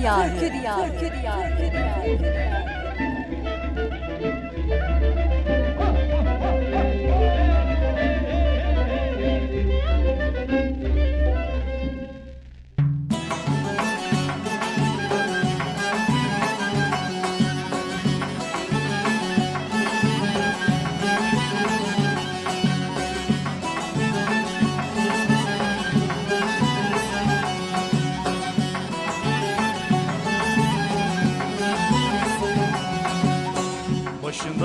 Diyarı. Türkü Diyarı. Türkü Diyarı. Türkü Diyarı.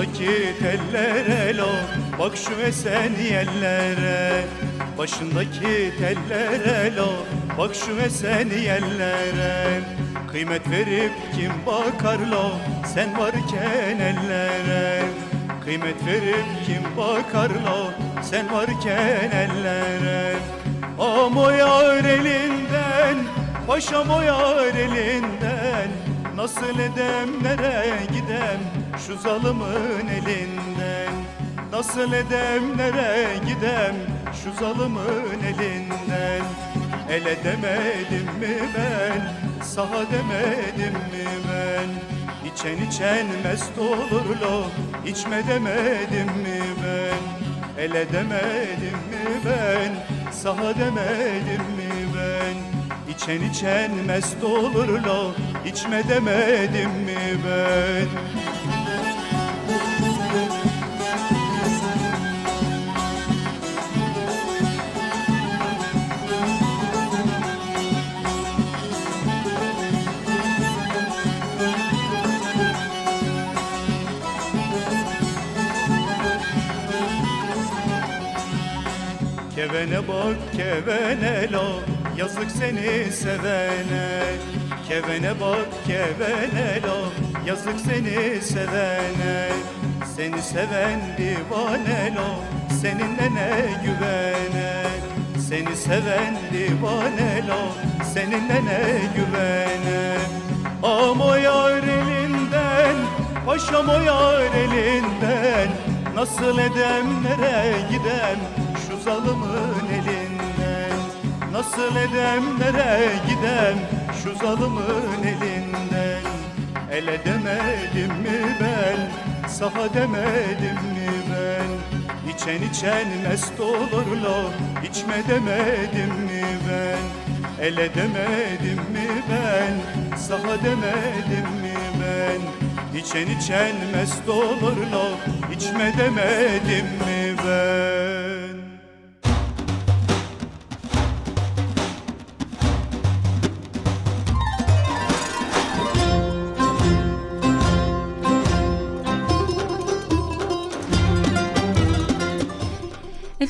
Başındaki teller elo Bak şu esen yellere Başındaki teller elo Bak şu esen yellere Kıymet verip kim bakar lo Sen varken ellere. Kıymet verip kim bakar lo Sen varken ellere. Am yar elinden Paşam o yar elinden. Nasıl edem nereye gidem şu zalımın elinden Nasıl edem nereye gidem? Şu zalımın elinden El edemedim mi ben? Saha demedim mi ben? İçen içen mest olur lo içme demedim mi ben? El edemedim mi ben? Saha demedim mi ben? İçen içen mest olur lo içme demedim mi ben Kevene bak kevene lo Yazık seni sevene. Kevene bak kevene lo Yazık seni sevene. Seni seven divane lo Seninle ne güvene. Seni seven divane lo Seninle ne güvene. Am o yar elinden Paşam o yar elinden. Nasıl edem nereye gidem zalımın elinden. Nasıl edem nereye gidem şu zalımın elinden? El edemedim mi ben saha demedim mi ben? İçen içen mest olur lo içme demedim mi ben? El edemedim mi ben saha demedim mi ben? İçen içen mest olur lo içme demedim mi ben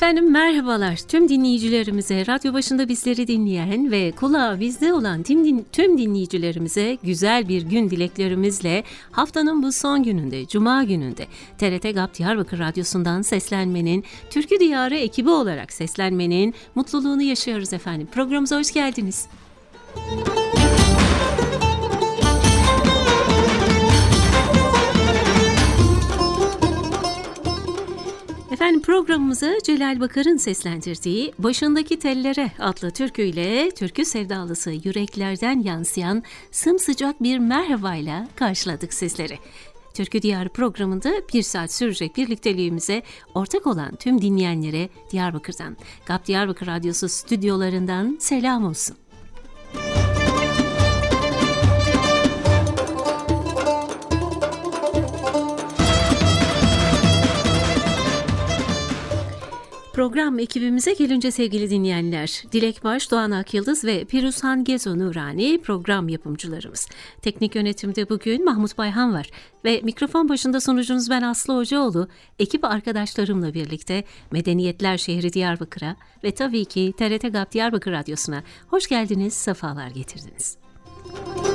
Efendim merhabalar tüm dinleyicilerimize, radyo başında bizleri dinleyen ve kulağı bizde olan tüm, din, tüm dinleyicilerimize güzel bir gün dileklerimizle haftanın bu son gününde, Cuma gününde TRT GAP Diyarbakır Radyosu'ndan seslenmenin, Türkü Diyarı ekibi olarak seslenmenin mutluluğunu yaşıyoruz efendim. Programımıza hoş geldiniz. Müzik Efendim programımıza Celal Bakar'ın seslendirdiği Başındaki Tellere adlı türküyle türkü sevdalısı yüreklerden yansıyan sımsıcak bir merhabayla karşıladık sizleri. Türkü Diyarı programında bir saat sürecek birlikteliğimize ortak olan tüm dinleyenlere Diyarbakır'dan, GAP Diyarbakır Radyosu stüdyolarından selam olsun. Program ekibimize gelince sevgili dinleyenler, Dilek Baş, Doğan Akyıldız ve Piruzhan Gezo Nurani program yapımcılarımız. Teknik yönetimde bugün Mahmut Bayhan var ve mikrofon başında sunucunuz ben Aslı Hocaoğlu, ekip arkadaşlarımla birlikte Medeniyetler Şehri Diyarbakır'a ve tabii ki TRT GAP Diyarbakır Radyosu'na hoş geldiniz, sefalar getirdiniz. Müzik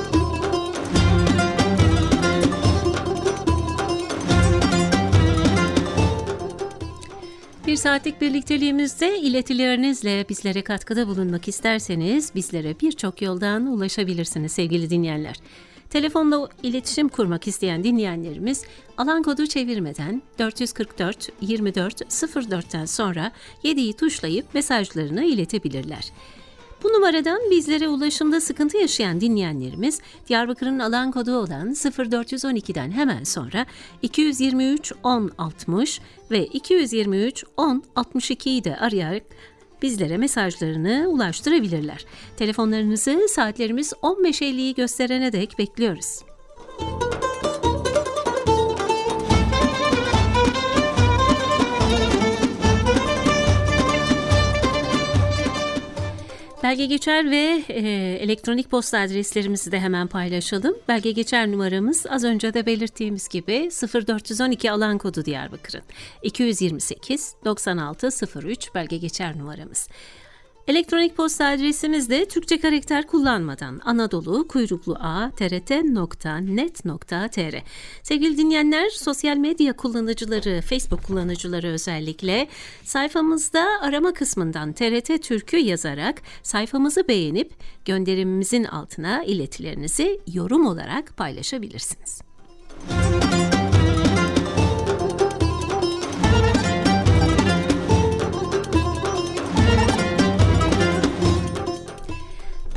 Bir saatlik birlikteliğimizde iletilerinizle bizlere katkıda bulunmak isterseniz bizlere birçok yoldan ulaşabilirsiniz sevgili dinleyenler. Telefonla iletişim kurmak isteyen dinleyenlerimiz alan kodu çevirmeden 444 24 04'ten sonra 7'yi tuşlayıp mesajlarını iletebilirler. Bu numaradan bizlere ulaşımda sıkıntı yaşayan dinleyenlerimiz Diyarbakır'ın alan kodu olan 0412'den hemen sonra 223 10 60 ve 223 10 62'yi de arayarak bizlere mesajlarını ulaştırabilirler. Telefonlarınızı saatlerimiz 15.50'yi gösterene dek bekliyoruz. Belge geçer ve e, elektronik posta adreslerimizi de hemen paylaşalım. Belge geçer numaramız az önce de belirttiğimiz gibi 0412 alan kodu Diyarbakır'ın. 228 96 03 belge geçer numaramız. Elektronik posta adresimiz de Türkçe karakter kullanmadan Anadolu kuyruklu a trt.net.tr Sevgili dinleyenler, sosyal medya kullanıcıları, Facebook kullanıcıları özellikle sayfamızda arama kısmından TRT Türkü yazarak sayfamızı beğenip gönderimimizin altına iletilerinizi yorum olarak paylaşabilirsiniz. Müzik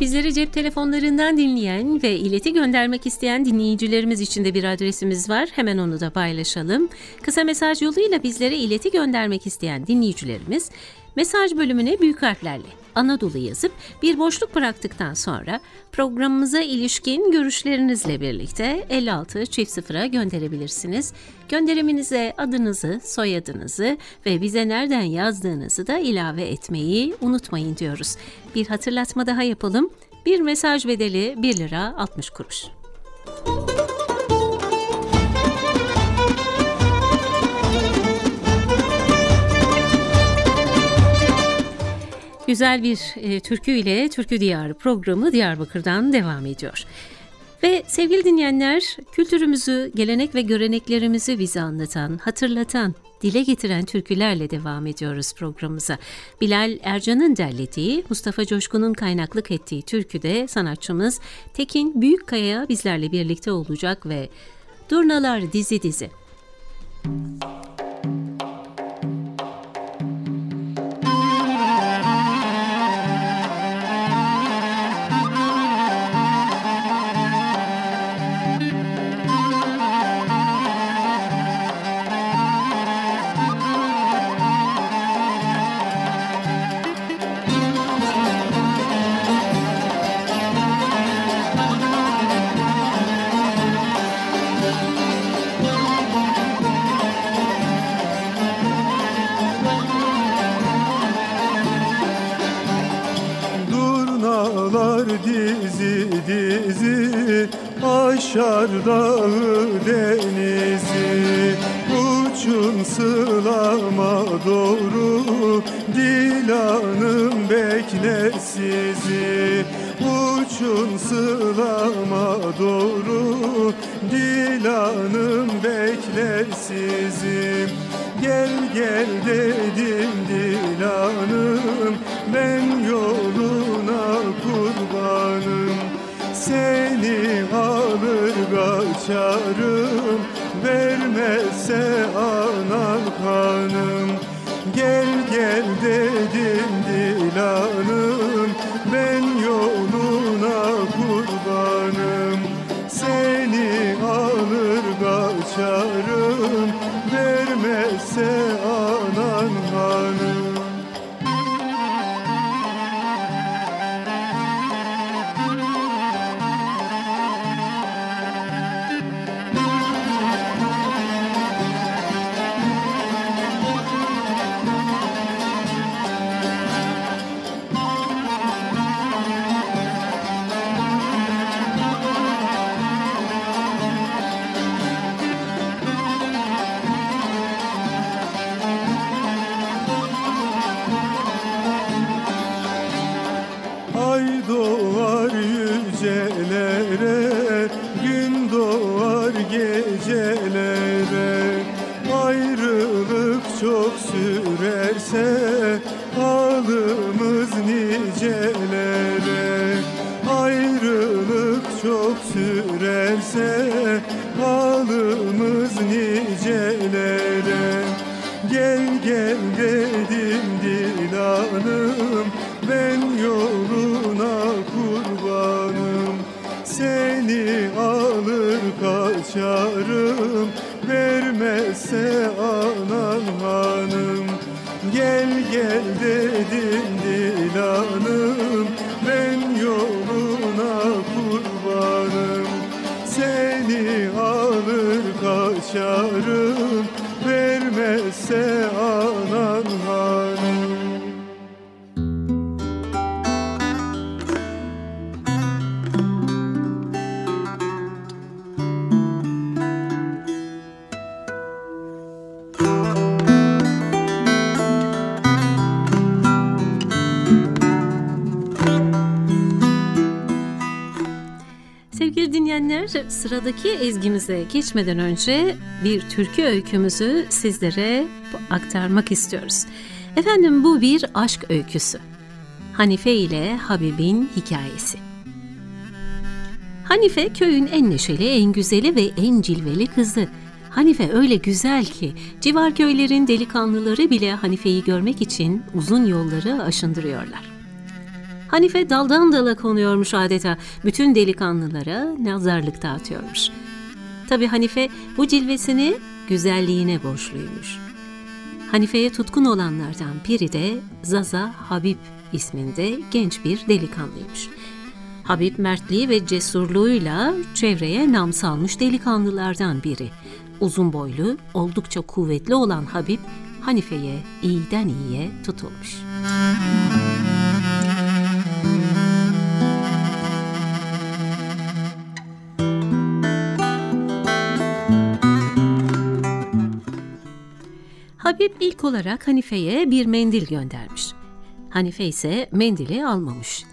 Bizleri cep telefonlarından dinleyen ve ileti göndermek isteyen dinleyicilerimiz için de bir adresimiz var. Hemen onu da paylaşalım. Kısa mesaj yoluyla bizlere ileti göndermek isteyen dinleyicilerimiz mesaj bölümüne büyük harflerle Anadolu yazıp bir boşluk bıraktıktan sonra programımıza ilişkin görüşlerinizle birlikte 56 çift sıfıra gönderebilirsiniz. Gönderiminize adınızı, soyadınızı ve bize nereden yazdığınızı da ilave etmeyi unutmayın diyoruz. Bir hatırlatma daha yapalım. Bir mesaj bedeli 1 lira 60 kuruş. Güzel bir e, türkü ile Türkü Diyarı programı Diyarbakır'dan devam ediyor. Ve sevgili dinleyenler, kültürümüzü, gelenek ve göreneklerimizi bize anlatan, hatırlatan, dile getiren türkülerle devam ediyoruz programımıza. Bilal Ercan'ın derlediği, Mustafa Coşkun'un kaynaklık ettiği türküde sanatçımız Tekin Büyükkaya bizlerle birlikte olacak ve Durnalar dizi dizi. Müzik aşar dağı denizi Uçun sılama doğru Dilanım bekler sizi. Uçun sılama doğru Dilanım bekler sizi. Gel gel dedim Dilanım Ben yoluna kurbanım. Seni kaçarım Vermezse anan kanım. Gel gel dedim kaçarım Vermezse anan hanım Gel gel dedim sıradaki ezgimize geçmeden önce bir türkü öykümüzü sizlere aktarmak istiyoruz. Efendim bu bir aşk öyküsü. Hanife ile Habib'in hikayesi. Hanife köyün en neşeli, en güzeli ve en cilveli kızı. Hanife öyle güzel ki civar köylerin delikanlıları bile Hanife'yi görmek için uzun yolları aşındırıyorlar. Hanife daldan dala konuyormuş adeta. Bütün delikanlılara nazarlık dağıtıyormuş. Tabi Hanife bu cilvesini güzelliğine borçluymuş. Hanife'ye tutkun olanlardan biri de Zaza Habib isminde genç bir delikanlıymış. Habib mertliği ve cesurluğuyla çevreye nam salmış delikanlılardan biri. Uzun boylu, oldukça kuvvetli olan Habib, Hanife'ye iyiden iyiye tutulmuş. Habib ilk olarak Hanife'ye bir mendil göndermiş. Hanife ise mendili almamış.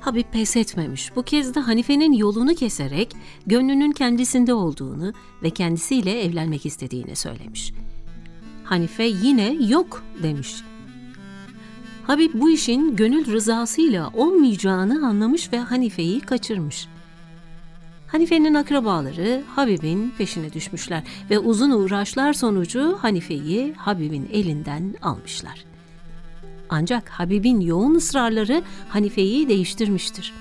Habib pes etmemiş. Bu kez de Hanife'nin yolunu keserek gönlünün kendisinde olduğunu ve kendisiyle evlenmek istediğini söylemiş. Hanife yine yok demiş. Habib bu işin gönül rızasıyla olmayacağını anlamış ve Hanife'yi kaçırmış. Hanife'nin akrabaları Habib'in peşine düşmüşler ve uzun uğraşlar sonucu Hanife'yi Habib'in elinden almışlar. Ancak Habib'in yoğun ısrarları Hanife'yi değiştirmiştir.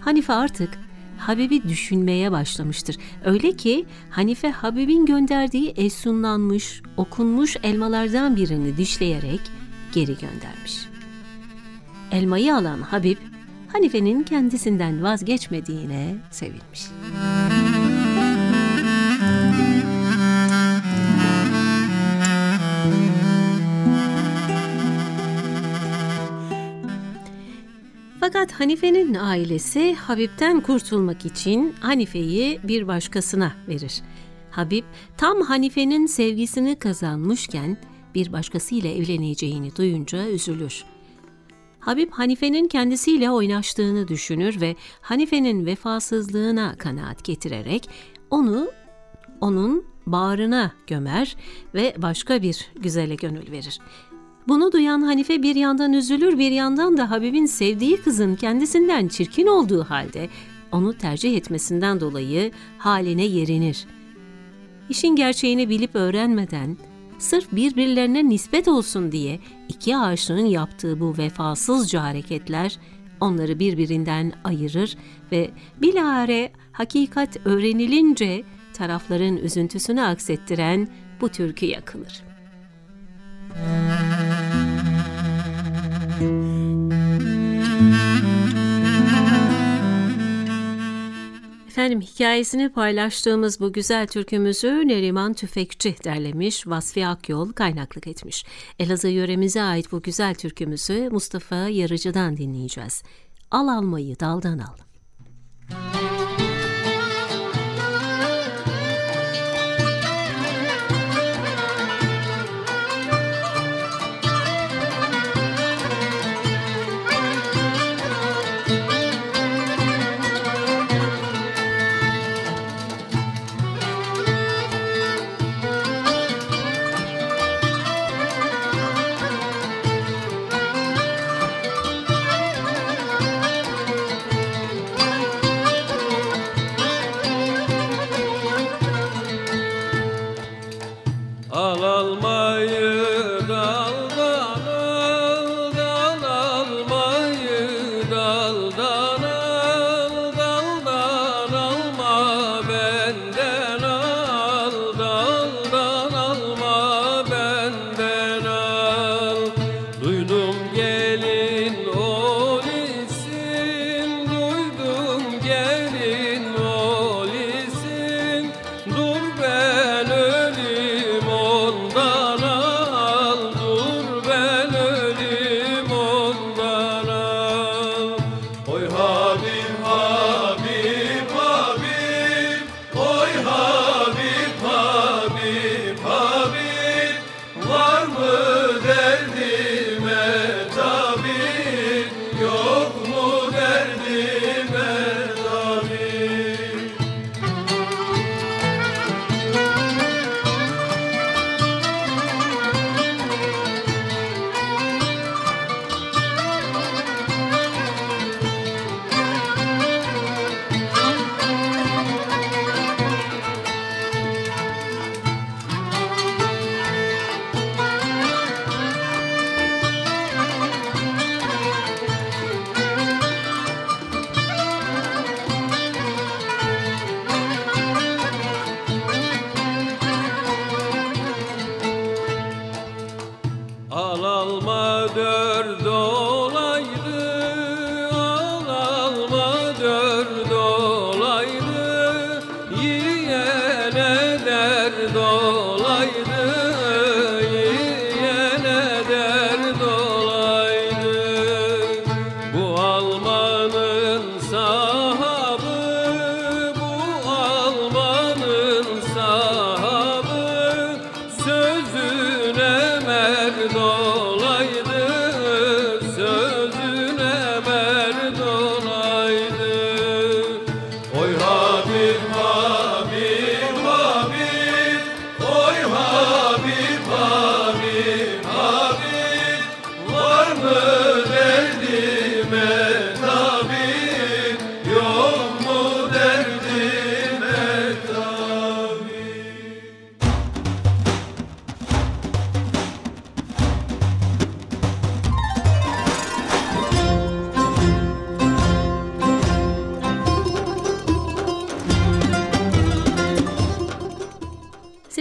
Hanife artık Habib'i düşünmeye başlamıştır. Öyle ki Hanife Habib'in gönderdiği esunlanmış, okunmuş elmalardan birini dişleyerek geri göndermiş. Elmayı alan Habib Hanife'nin kendisinden vazgeçmediğine sevinmiş. Fakat Hanife'nin ailesi Habib'den kurtulmak için Hanife'yi bir başkasına verir. Habib tam Hanife'nin sevgisini kazanmışken bir başkasıyla evleneceğini duyunca üzülür. Habib Hanife'nin kendisiyle oynaştığını düşünür ve Hanife'nin vefasızlığına kanaat getirerek onu onun bağrına gömer ve başka bir güzele gönül verir. Bunu duyan Hanife bir yandan üzülür bir yandan da Habib'in sevdiği kızın kendisinden çirkin olduğu halde onu tercih etmesinden dolayı haline yerinir. İşin gerçeğini bilip öğrenmeden sırf birbirlerine nispet olsun diye iki aşığın yaptığı bu vefasızca hareketler onları birbirinden ayırır ve bilahare hakikat öğrenilince tarafların üzüntüsünü aksettiren bu türkü yakılır. Efendim hikayesini paylaştığımız bu güzel türkümüzü Neriman Tüfekçi derlemiş, Vasfi Akyol kaynaklık etmiş. Elazığ yöremize ait bu güzel türkümüzü Mustafa Yarıcı'dan dinleyeceğiz. Al almayı daldan al.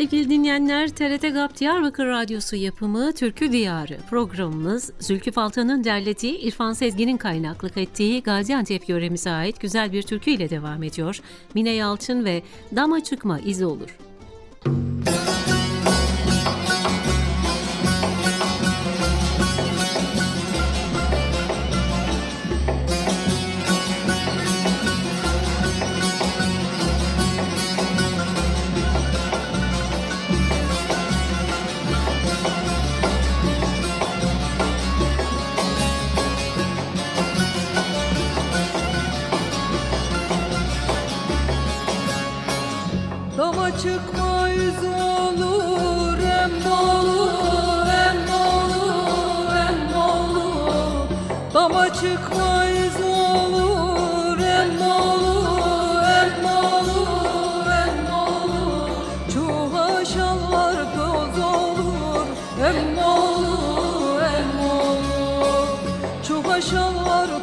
Sevgili dinleyenler, TRT GAP Diyarbakır Radyosu yapımı Türkü Diyarı programımız Zülkü Faltan'ın derlediği İrfan Sezgin'in kaynaklık ettiği Gaziantep yöremize ait güzel bir türkü ile devam ediyor. Mine Yalçın ve Dama Çıkma İzi Olur. Müzik baş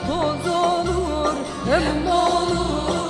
toz olur hem olur.